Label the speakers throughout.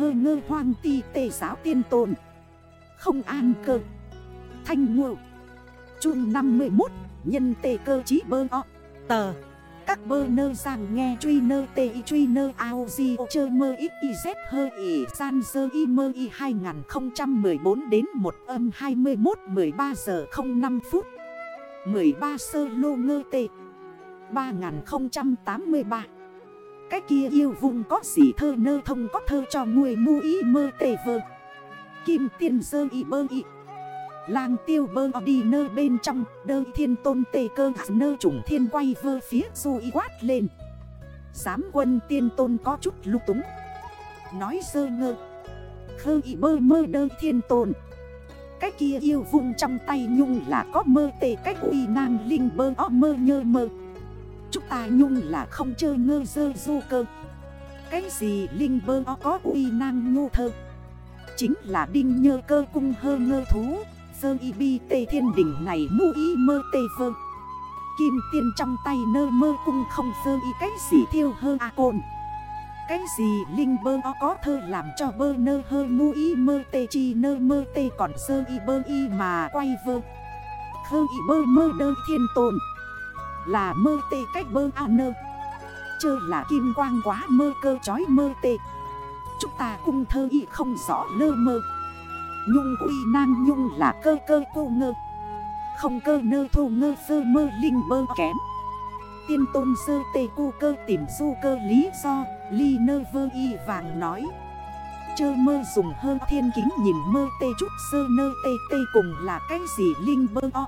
Speaker 1: hơ ngơ hoang ti tề giáo tiên tồn. Không an cơ. Thanh ngộ. Trung 51 Nhân tề cơ chí bơ o. Tờ. Các bơ nơ rằng nghe truy nơ tê y truy nơ ao di o chơ mơ ít y z hơ y san sơ y mơ y 2014 đến 1 âm 21 13 giờ 05 phút. 13 sơ lô ngơ tê. 3083 cái kia yêu vùng có gì thơ nơ thông có thơ cho người mu ý mơ tề vơ Kim tiền sơ y bơ y. Làng tiêu bơ đi nơ bên trong, Đơ thiên tôn tề cơ nơ trùng thiên quay vơ phía du y quát lên. Giám quân tiên tôn có chút lúc túng. Nói sơ ngơ. Khơ y bơ mơ đơ thiên tôn. Cái kia yêu vùng trong tay nhung là có mơ tề cách uy nàng linh bơ o mơ nhơ mơ. Chúng ta nhung là không chơi ngơ dơ du cơ. Cái gì linh bơ có uy năng nhu thơ? Chính là đinh nhơ cơ cung hơ ngơ thú. Sơ y bi tê thiên đỉnh này mu y mơ tê vơ. Kim tiên trong tay nơ mơ cung không sơ y cái gì thiêu hơ a cồn Cái gì linh bơ o có thơ làm cho bơ nơ hơ mu y mơ tê chi nơ mơ tê còn sơ y bơ y mà quay vơ. Khơ y bơ mơ đơ thiên tồn. Là mơ tê cách bơ a nơ. Chơ là kim quang quá mơ cơ chói mơ tê. Chúng ta cung thơ y không rõ lơ mơ. Nhung uy nang nhung là cơ cơ cô ngơ. Không cơ nơ thô ngơ sơ mơ linh bơ kém. Tiên tôn sơ tê cu cơ tìm du cơ lý do, Ly nơ vơ y vàng nói. Chơ mơ dùng hơ thiên kính nhìn mơ tê chút sơ nơ tê tê cùng là cái gì linh bơ o.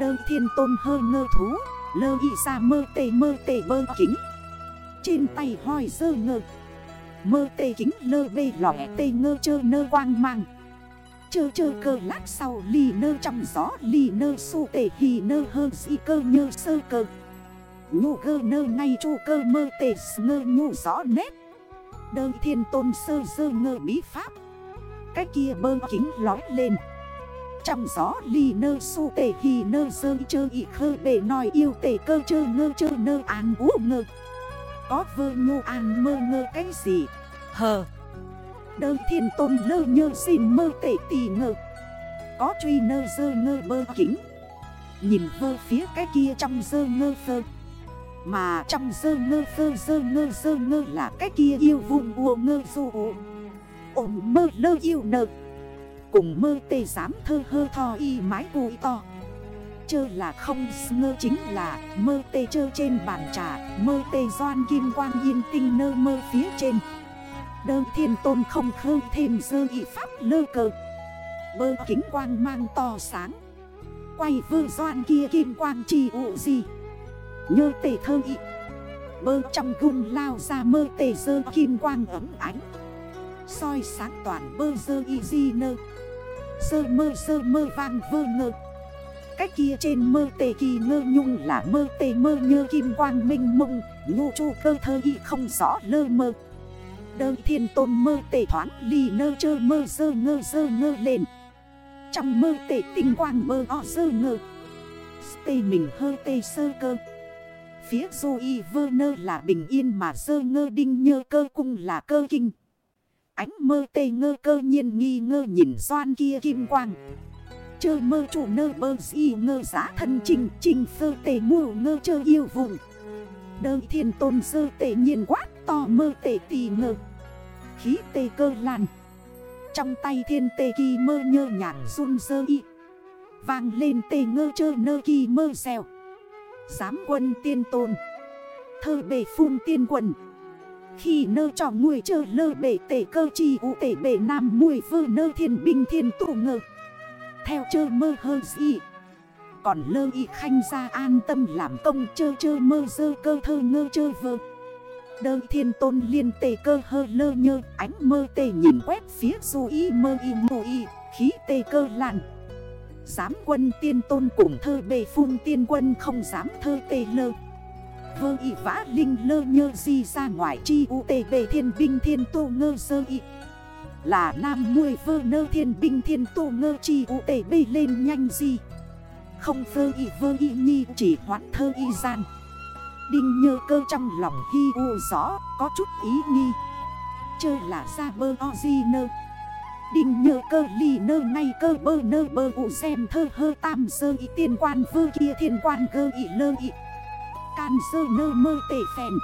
Speaker 1: Đơ thiên tôn hơ ngơ thú. Lơ y ra mơ tê mơ tê bơ kính. Trên tay hoi sơ ngơ. Mơ tê kính lơ bê lỏe tê ngơ chơ nơ quang mang. Chơ chơ cơ lát sau ly nơ trong gió ly nơ su tê hì nơ hơ di cơ nhơ sơ cơ. Nhu gơ nơ ngay chu cơ mơ tê ngơ nhu rõ nét. Đơ thiên tôn sơ sơ ngơ bí pháp. Cái kia bơ kính lói lên. Trong gió ly nơ su tê hi nơ sơ chơ y khơ bề nói yêu tê cơ chơ ngơ chơ nơ an vũ ngơ. Có vơ nhô an mơ ngơ cái gì? Hờ. Đơ thiên tôn lơ nhơ xin mơ tệ tì ngơ. Có truy nơ dơ ngơ bơ kính. Nhìn vơ phía cái kia trong dơ ngơ phơ. Mà trong dơ ngơ phơ, dơ ngơ dơ ngơ là cái kia yêu vùng ua ngơ du Ổn mơ lơ yêu nợ. Cùng mơ tê dám thơ hơ thò y mái bụi to. Chơ là không, ngơ chính là mơ tê chơ trên bàn trà, Mơ tê doan kim quang yên tinh nơ mơ phía trên. Đơ thiên tôn không khơ thêm dơ y pháp lơ cờ. Bơ kính quang mang to sáng. Quay vơ doan kia kim quang trì ụ gì Nhơ tê thơ y. Bơ trong gung lao ra mơ tê dơ kim quang ấm ánh soi sáng toàn bơ dơ y di nơ. Sơ mơ sơ mơ vang vơ ngơ. Cách kia trên mơ tề kỳ ngơ nhung là mơ tề mơ nhơ kim quang minh mông. Ngô chu cơ thơ y không rõ lơ mơ. Đơ thiên tôn mơ tề thoáng ly nơ chơ mơ dơ ngơ dơ ngơ lên. Trong mơ tề tinh quang mơ o dơ ngơ. Tê mình hơ tê sơ cơ. Phía du y vơ nơ là bình yên mà dơ ngơ đinh nhơ cơ cung là cơ kinh. Ánh mơ tê ngơ cơ nhiên nghi ngơ nhìn doan kia kim quang. Chơ mơ chủ nơ bơ di ngơ giá thân trình trình sơ tê mù ngơ chơ yêu vùng. Đơ thiên tôn sơ tê nhiên quát to mơ tê tì ngơ. Khí tê cơ làn. Trong tay thiên tê kỳ mơ nhơ nhạc run sơ y. Vàng lên tê ngơ chơ nơ kỳ mơ xèo. Giám quân tiên tôn. Thơ bể phun tiên quần. Khi nơ cho người chơ lơ bể tể cơ chi ụ tể bể nam mùi vơ nơ thiên binh thiên tụ ngờ Theo chơ mơ hơ gì Còn lơ y khanh ra an tâm làm công chơ chơ mơ dơ cơ thơ ngơ chơ vơ. Đơ thiên tôn liên tề cơ hơ lơ nhơ, Ánh mơ tề nhìn quét phía du y mơ y mù y, Khí tề cơ làn Giám quân tiên tôn cùng thơ bề phun tiên quân không dám thơ tề lơ. Vơ y vã linh lơ nhơ di ra ngoài chi u tê bê thiên binh thiên tô ngơ sơ y. Là nam muôi vơ nơ thiên binh thiên tô ngơ chi u tê bê lên nhanh di. Không vơ y vơ y nhi chỉ hoãn thơ y gian. Đinh nhơ cơ trong lòng hi u rõ có chút ý nghi. Chơ là ra bơ o di nơ. Đinh nhờ cơ ly nơ ngay cơ bơ nơ bơ ụ xem thơ hơ tam sơ y tiên quan vơ kia thiên quan cơ y lơ y. Can sơ nơ mơ tệ phèn.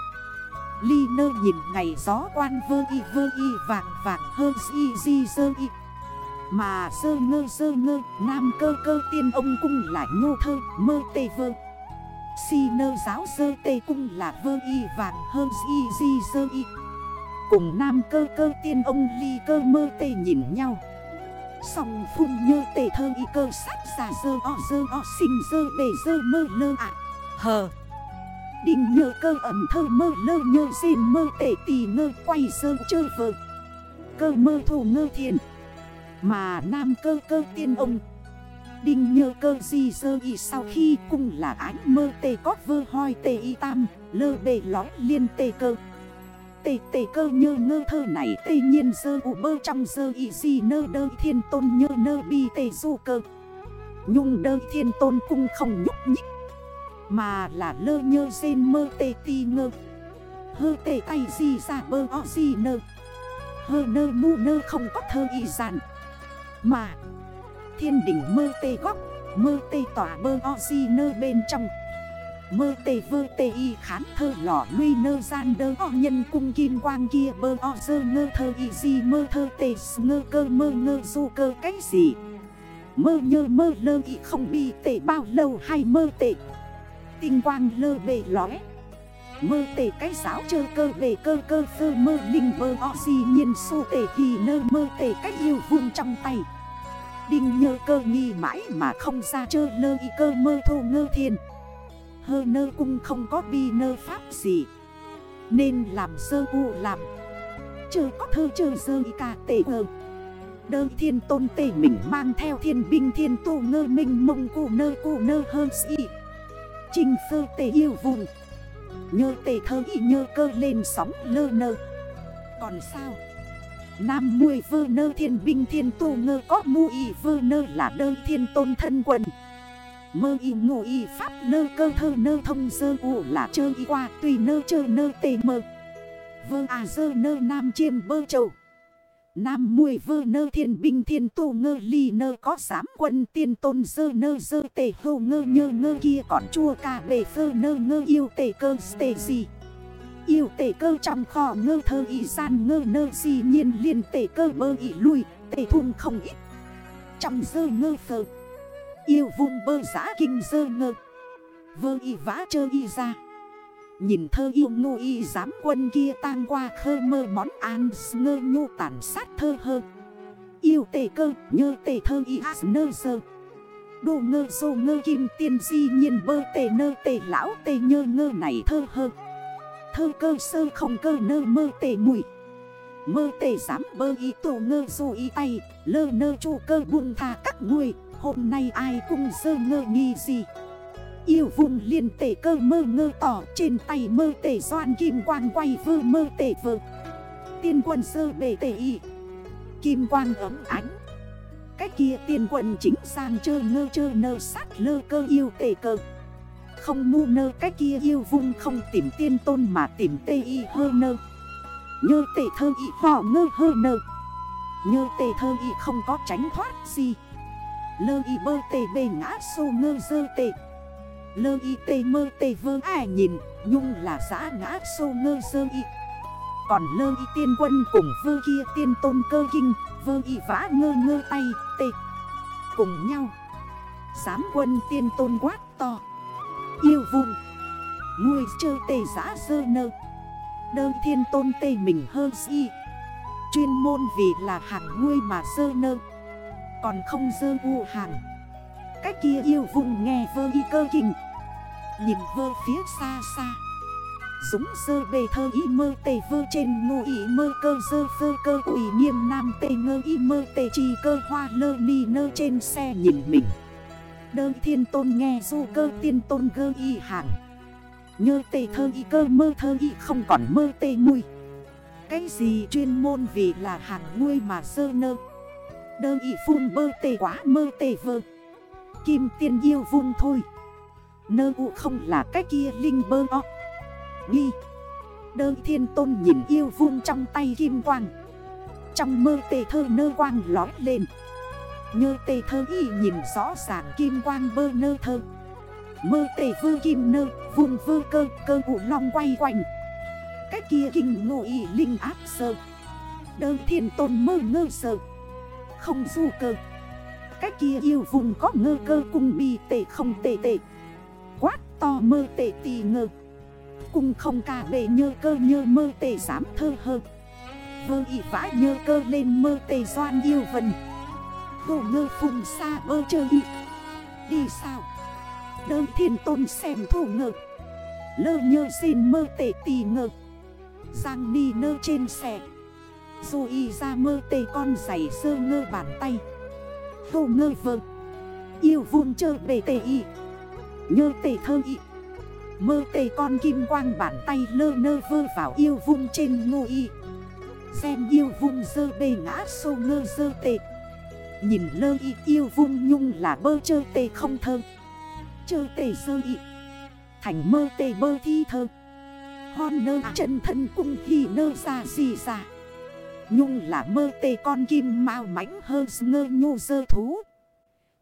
Speaker 1: Ly nơ nhìn ngày gió quan vơ y vơ y vàng vàng hơn y di sơ y. Mà sơ ngơ sơ ngơ, nam cơ cơ tiên ông cung lại nhô thơ, mơ tê vơ. Si nơ giáo sơ tê cung là vơ y vàng hơn y di sơ y. Cùng nam cơ cơ tiên ông ly cơ mơ tê nhìn nhau. Xong phun nhơ tê thơ y cơ sát giả dơ o dơ o, sinh dơ bề dơ mơ lơ ạ. Hờ! Đình nhờ cơ ẩm thơ mơ lơ nhơ xin mơ tệ tì ngơ quay sơ chơi vợ Cơ mơ thủ ngơ thiền. Mà nam cơ cơ tiên ông. Đinh nhơ cơ gì sơ y sau khi cung là ánh mơ tê có vơ hoi tê y tam, Lơ bề lói liên tê cơ. Tê tê cơ nhơ ngơ thơ này tê nhiên sơ ụ bơ trong sơ y gì nơ đơ thiên tôn nhơ nơ bi tê du cơ. Nhung đơ thiên tôn cung không nhúc nhích mà là lơ nhơ rên mơ tê ti ngơ. Hơ tê tay gì ra bơ o gì nơ. Hơ nơ mu nơ không có thơ y giản. Mà, Thiên đỉnh mơ tê góc, Mơ tê tỏa bơ o gì nơ bên trong. Mơ tê vơ tê y khán thơ lỏ luy nơ gian đơ o nhân cung kim quang kia bơ o dơ ngơ thơ y gì mơ thơ tê ngơ cơ mơ ngơ du cơ cái gì? Mơ nhơ mơ lơ y không bi tệ bao lâu hay mơ tệ Tinh quang lơ bề lóe Mơ tể cái giáo chơ cơ bề cơ cơ phơ mơ linh bơ o gì nhiên su tể thì nơ mơ tể cách yêu vung trong tay. Đinh nhơ cơ nghi mãi mà không ra chơ lơ y cơ mơ thô ngơ thiên Hơ nơ cung không có bi nơ pháp gì, Nên làm sơ u làm. Chơ có thơ chơ sơ y ca tể ngơ Đơ thiên tôn tể mình mang theo thiên binh thiên tu ngơ minh mông cụ nơ cụ nơ hơn si. Trình sơ tề yêu vùng Nhơ tề thơ y nhơ cơ lên sóng lơ nơ. Còn sao? Nam muội vơ nơ thiên binh thiên tu ngơ có mu y vơ nơ là đơ thiên tôn thân quần. Mơ y ngụ y pháp nơ cơ thơ nơ thông sơ u là chơ y qua tùy nơ chơ nơ tề mơ. Vơ à dơ nơ nam chiêm bơ trầu. Nam muội vơ nơ thiên binh thiên tu ngơ ly nơ có sám quân tiên tôn dơ nơ dơ tề hô ngơ nhơ ngơ kia còn chua cả bề phơ nơ ngơ yêu tề cơ tề gì. Yêu tề cơ trong kho ngơ thơ y gian ngơ nơ gì nhiên liền tề cơ bơ y lui tề thung không ít. Trong dơ ngơ thơ Yêu vùng bơ giã kinh dơ ngơ. Vơ y vã chơ y ra. Nhìn thơ yêu ngu y giám quân kia tang qua khơ mơ món an ngơ nhu tàn sát thơ hơ. Yêu tề cơ, nhơ tề thơ y nơ sơ. Đồ ngơ sô ngơ kim tiên di nhiên bơ tề nơ tề lão tề nhơ ngơ này thơ hơ. Thơ cơ sơ không cơ nơ mơ tề mùi. Mơ tề dám bơ y tổ ngơ dù y tay, Lơ nơ chu cơ buông thà các người Hôm nay ai cũng sơ ngơ nghi gì. Yêu vùng liền tể cơ mơ ngơ tỏ Trên tay mơ tể doan kim quang quay vơ mơ tể vơ. Tiên quân sơ bề tể y. Kim quang ấm ánh. Cái kia tiên quân chính sang chơ ngơ chơ nơ sát lơ cơ yêu tể cơ. Không mu nơ, cái kia yêu vùng không tìm tiên tôn mà tìm tê y hơ nơ. Nhơ tể thơ y vỏ ngơ hơ nơ. Nhơ tể thơ y không có tránh thoát gì. Lơ y bơ tể bề ngã sô ngơ dơ tể. Lơ y tê mơ tê vơ ai nhìn, Nhung là giã ngã sâu ngơ sơ y. Còn lơ y tiên quân cùng vơ kia tiên tôn cơ kinh, Vơ y vã ngơ ngơ tay, tê. Cùng nhau, Giám quân tiên tôn quát to. Yêu vùng Ngươi chơi tê giã sơ nơ. Đơ thiên tôn tê mình hơn si Chuyên môn vì là hàng ngươi mà sơ nơ. Còn không sơ u hàng Cách kia yêu vùng nghe vơ y cơ kình Nhìn vơ phía xa xa. Dũng sơ bề thơ y mơ tề vơ trên ngô y mơ cơ dơ phơ cơ ủy nghiêm nam tề ngơ y mơ tề trì cơ hoa lơ ni nơ trên xe nhìn mình. Đơ thiên tôn nghe du cơ tiên tôn gơ y hàng. Nhơ tề thơ y cơ mơ thơ y không còn mơ tề mùi. Cái gì chuyên môn vì là hàng nuôi mà sơ nơ. Đơ y phun bơ tề quá mơ tề vơ. Kim tiên yêu vung thôi. Nơ u không là cái kia linh bơ o. Nghi. Đơ thiên tôn nhìn yêu vung trong tay kim quang. Trong mơ tê thơ nơ quang lói lên. Nhơ tê thơ y nhìn rõ ràng kim quang bơ nơ thơ. Mơ tê vơ kim nơ vung vơ cơ cơ ụ long quay quanh. Cái kia kinh ngộ y linh áp sơ. Đơ thiên tôn mơ ngơ sơ. Không du cơ. Cái kia yêu vùng có ngơ cơ cùng bi tệ không tệ tệ. Quát to mơ tệ tì ngơ. Cùng không cả bề nhơ cơ nhơ mơ tệ dám thơ hơ. Vơ y vã nhơ cơ lên mơ tệ doan yêu vần. Hồ ngơ phùng xa bơ chơi y. Đi sao? Đơn thiên tôn xem thủ ngơ. Lơ nhơ xin mơ tệ tì ngơ. Giang ni nơ trên xe. Dù y ra mơ tê con giày sơ ngơ bàn tay. Hồ ngơ vơ. Yêu vuông chơ bề tê y. Nhơ tê thơ y. Mơ tê con kim quang bàn tay lơ nơ vơ vào yêu vung trên ngô y. Xem yêu vung dơ bề ngã sô ngơ dơ tê Nhìn lơ y, yêu vung nhung là bơ chơ tê không thơ. Chơ tê dơ y. Thành mơ tê bơ thi thơ. Hon nơ chân thân cung khi nơ ra gì ra. Nhung là mơ tê con kim mau mãnh hơn ngơ nhu dơ thú.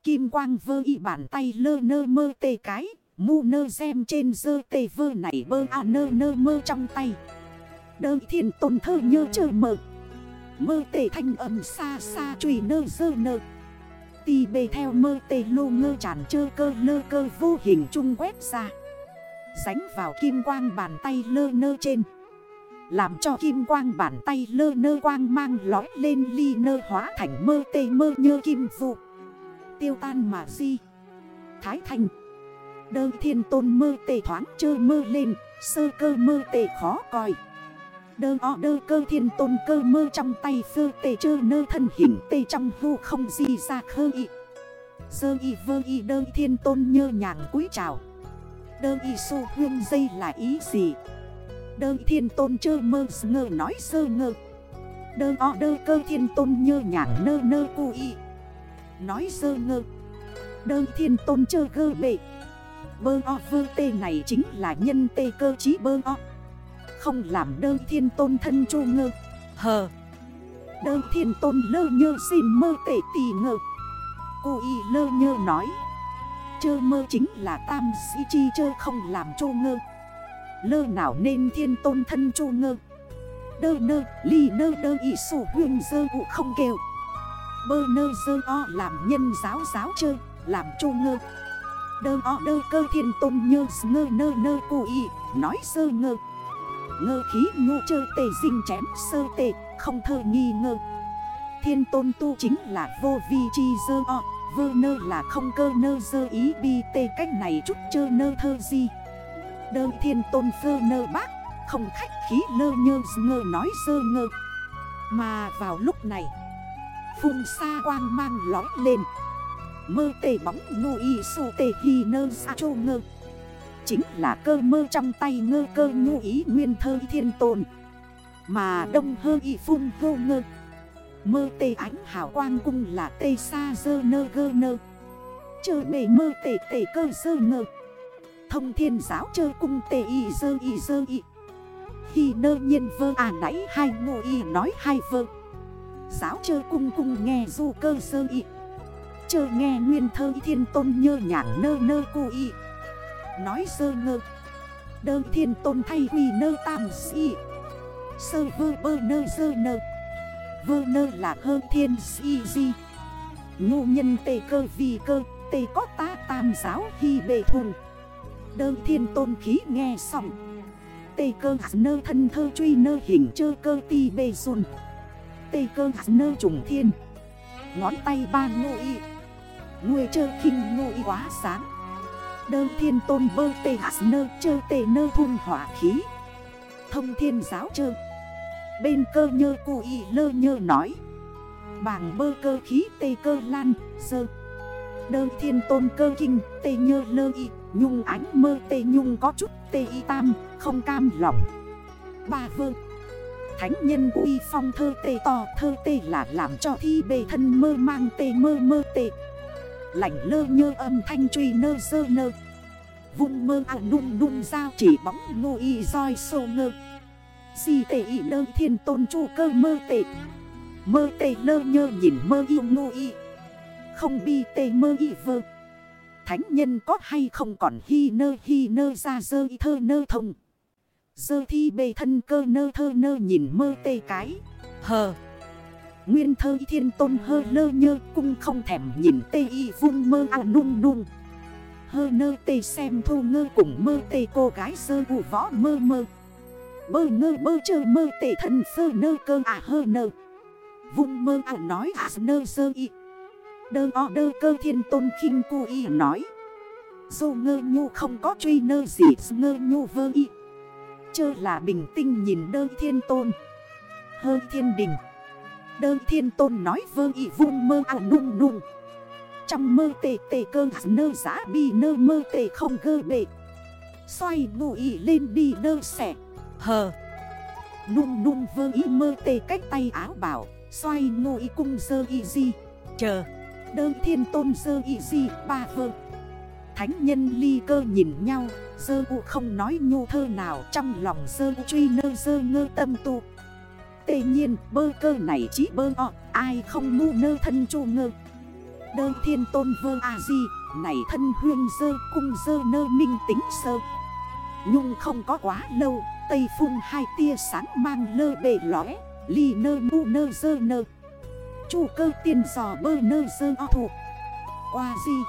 Speaker 1: Kim quang vơ y bàn tay lơ nơ mơ tê cái, Mu nơ xem trên dơ tê vơ này bơ à nơ nơ mơ trong tay. Đơ thiền tôn thơ nhơ chơ mơ. Mơ tê thanh âm xa xa trùy nơ dơ nơ. Tì bề theo mơ tê lô ngơ chản chơ cơ lơ cơ vô hình trung quét ra. Sánh vào kim quang bàn tay lơ nơ trên. Làm cho kim quang bàn tay lơ nơ quang mang lói lên ly nơ hóa thành mơ tê mơ như kim vụ. Tiêu tan mà di. Thái thành. Đơ thiên tôn mơ tê thoáng chơ mơ lên, Sơ cơ mơ tê khó coi Đơ o đơ cơ thiên tôn cơ mơ trong tay sơ tê chơ nơ thân hình tê trong hư không gì ra khơ y. Sơ y vơ y đơ thiên tôn nhơ nhàng cúi chào. Đơ y su hương dây là ý gì? Đơ thiên tôn chơ mơ ngơ nói sơ ngơ. Đơ o đơ cơ thiên tôn nhơ nhạc nơ nơ cu y. Nói sơ ngơ. Đơ thiên tôn chơ gơ bệ. Bơ o vơ tê này chính là nhân tê cơ chí bơ o. Không làm đơ thiên tôn thân chô ngơ. Hờ. Đơ thiên tôn lơ nhơ xin mơ tệ tì ngơ. Cô y lơ nhơ nói. Chơ mơ chính là tam sĩ chi chơ không làm chô ngơ. Lơ nào nên thiên tôn thân chu ngơ. Đơ nơ, ly nơ đơ, y sổ huyên dơ ụ không kêu. Bơ nơ dơ o làm nhân giáo giáo chơi Làm chu ngơ. Đơ o đơ cơ thiên tôn nhơ, ngơ nơ nơ cụ y, Nói sơ ngơ. Ngơ khí ngô chơ tề dinh chém sơ tề Không thơ nghi ngơ. Thiên tôn tu chính là vô vi chi dơ o, Vơ nơ là không cơ nơ dơ ý bi tê, cách này chút chơ nơ thơ gì Đơ thiên tôn phơ nơ bác, Không khách khí lơ nhơ ngơ nói sơ ngơ. Mà vào lúc này, phun xa quang mang lói lên. Mơ tề bóng ngô y sô tề hi nơ xa chô ngơ. Chính là cơ mơ trong tay ngơ cơ ngô ý nguyên thơ thiên tồn Mà đông hơ y phung vô ngơ. Mơ tê ánh hào quang cung là tê xa dơ nơ gơ nơ. Chờ bề mơ tê tê cơ dơ ngơ. Thông thiên giáo chơ cung tê y dơ y dơ y. Khi nơ nhiên vơ à nãy hai ngô y nói hai vơ. Giáo chơ cung cung nghe du cơ dơ y. Chơ nghe nguyên thơ thiên tôn nhơ nhảng nơ nơ cô y. Nói sơ ngơ. Đơ thiên tôn thay huy nơ tam si. Sơ vơ bơ nơ dơ nơ. Vơ nơ là hơ thiên si di. Ngô nhân tê cơ vì cơ, Tê có ta tam giáo hy bề thùng Đơ thiên tôn khí nghe xong. Tê cơ nơ thân thơ truy nơ hình chơ cơ ti bê dùn. Tê cơ nơ trùng thiên. Ngón tay ba ngô y. Người chơ khinh ngô y quá sáng. Đơ thiên tôn bơ tê nơ chơ tê nơ thun hỏa khí. Thông thiên giáo chơ. Bên cơ nhơ cụ y lơ nhơ nói. Bảng bơ cơ khí tê cơ lan, sơ. Đơ thiên tôn cơ kinh tê nhơ lơ y. Nhung ánh mơ tê nhung có chút tê y tam, Không cam lòng. Ba vơ. Thánh nhân uy phong thơ tê to, thơ tê là làm cho thi bề thân mơ mang tê mơ mơ tê. Lạnh lơ nhơ âm thanh truy nơ sơ nơ. Vung mơ à nung nung dao chỉ bóng ngô y roi sô ngơ. Si tê y lơ thiên tôn chu cơ mơ tê. Mơ tê lơ nhơ nhìn mơ yêu ngô y. Không bi tê mơ y vơ. Thánh nhân có hay không còn hy nơ hy nơ ra dơ y thơ nơ thông? Dơ thi bề thân cơ nơ thơ nơ nhìn mơ tê cái. Hờ. Nguyên thơ thiên tôn hơ lơ nhơ cung không thèm nhìn tê y vung mơ à nung nung. Hơ nơ tê xem thu ngơ cùng mơ tê cô gái dơ vụ võ mơ mơ. Bơ ngơ bơ chơ mơ tê thân sơ nơ cơ à hơ nơ. Vung mơ à nói à nơ sơ y Đơ o đơ cơ thiên tôn khinh cu y nói. Dù ngơ nhu không có truy nơ gì ngơ nhu vơ y. Chơ là bình tinh nhìn đơ thiên tôn. Hơ thiên đình. Đơ thiên tôn nói vơ y vung mơ à nung nung. Trong mơ tề tề cơ nơ giá bi nơ mơ tề không gơ bệ. Xoay ngụ y lên đi nơ sẻ Hờ. Nung nung vơ y mơ tề cách tay áo bảo. Xoay ngụ y cung dơ y di. Chờ. Đơ thiên tôn sơ y di ba vơ. Thánh nhân ly cơ nhìn nhau sơ u không nói nhu thơ nào Trong lòng sơ truy nơ sơ ngơ tâm tu. Tệ nhiên, bơ cơ này chỉ bơ ọ Ai không ngu nơ thân chu ngơ. Đơ thiên tôn vơ a di, Này thân huyên sơ cung sơ nơ minh tính sơ. Nhung không có quá lâu, Tây phun hai tia sáng mang lơ bề lóe, Ly nơ mu nơ sơ nơ. Chu cơ tiền giò bơ nơ dơ o thuộc Qua gì?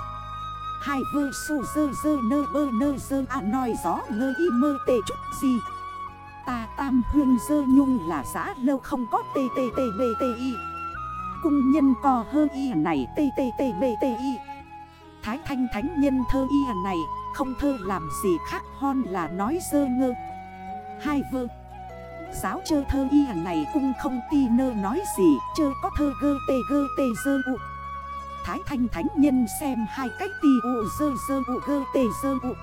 Speaker 1: Hai vơ su dơ dơ nơ bơ nơ dơ à nói gió ngơ y mơ tê chút gì. Ta tam hương dơ nhung là xã lâu không có tê tê tê bê tê y. Cung nhân cò hơ y này tê tê tê bê tê y. Thái thanh thánh nhân thơ y này, Không thơ làm gì khác, hon là nói dơ ngơ. Hai vơ. Giáo chơ thơ y này cung không ti nơ nói gì, Chơ có thơ gơ tê gơ tê dơ u. Thái thanh thánh nhân xem hai cách ti u dơ dơ u gơ tê dơ u.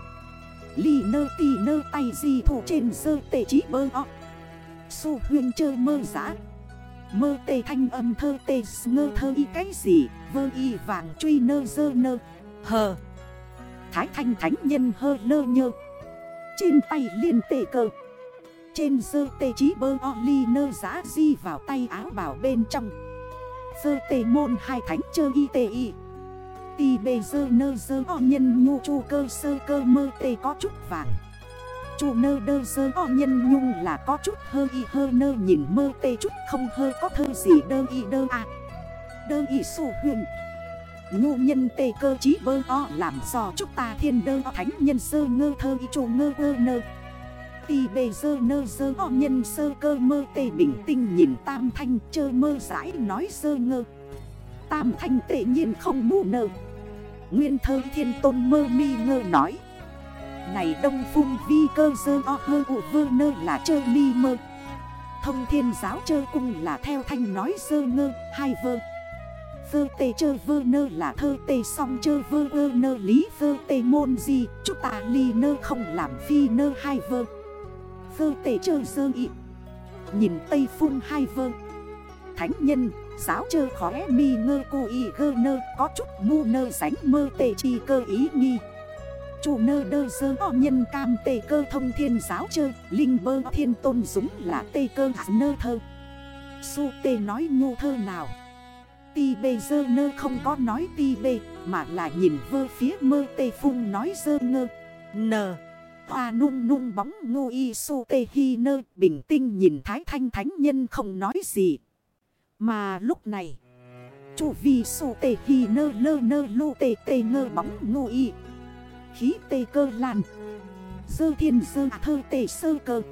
Speaker 1: Ly nơ tì nơ tay di thủ trên dơ tê trí bơ o. Su huyền chơ mơ giã Mơ tê thanh âm thơ tê ngơ thơ y cái gì, Vơ y vàng truy nơ dơ nơ. Hờ. Thái thanh thánh nhân hơ lơ nhơ. Trên tay liên tê cơ. Trên dơ tê trí bơ o ly nơ giá di vào tay áo bảo bên trong. Dơ tê môn hai thánh chơ y tê y. Tì bề dơ nơ dơ o nhân nhu chu cơ sơ cơ mơ tê có chút vàng. Chu nơ đơ dơ o nhân nhung là có chút hơ y hơ nơ nhìn mơ tê chút không hơ có thơ gì đơ y đơ à Đơ y su huyền. Nhu nhân tê cơ chí bơ o làm do chúc ta thiên đơ thánh nhân sơ ngơ thơ y chu ngơ ơ nơ. Tì bề dơ nơ dơ, o nhân sơ cơ mơ tê bình tinh nhìn tam thanh chơ mơ giải nói sơ ngơ. Tam thanh tệ nhiên không mù nơ. Nguyên thơ thiên tôn mơ mi ngơ nói. Này đông phung vi cơ dơ o hơ ụ vơ nơ là chơ mi mơ. Thông thiên giáo chơ cung là theo thanh nói sơ ngơ, hai vơ. Vơ tê chơ vơ nơ là thơ tê song chơ vơ ơ nơ, lý vơ tê môn gì Chúc ta ly nơ không làm phi nơ, hai vơ. Vơ tể chơ sơ ị. Nhìn tây phung hai vơ. Thánh nhân, Giáo chơ khóe mi ngơ cô y gơ nơ. Có chút mu nơ sánh mơ tề chi cơ ý nghi. Chủ nơ đơ sơ o nhân cam tề cơ thông thiên giáo chơ. Linh bơ thiên tôn dũng là tề cơ nơ thơ. Su tê nói ngu thơ nào? Ti bê dơ nơ không có nói ti bê, Mà là nhìn vơ phía mơ tê phung nói dơ ngơ. Nờ Hoa nung nung bóng ngu y su tê hi nơ, Bình tinh nhìn thái thanh thánh nhân không nói gì. Mà lúc này Chủ vi su tê hi nơ lơ nơ lu tê tê ngơ bóng ngu y. Khí tê cơ làn Dơ thiên dơ thơ tê sơ cơ.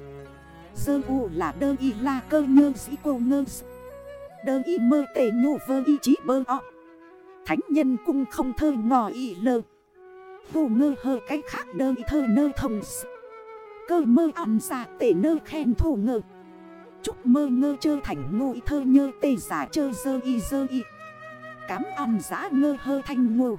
Speaker 1: Dơ u là đơ y la cơ nhơ sĩ cô ngơ Đơ y mơ tê nhô vơ y chí bơ ọ. Thánh nhân cung không thơ ngò y lơ. Vô ngơ hơ cách khác đơ thơ nơ thông Cơ mơ ăn giả tê nơ khen thù ngơ. Chúc mơ ngơ chơ thành ngôi thơ nhơ tê giả chơ dơ y dơ y. Cám ăn giá dạ ngơ hơ thanh ngô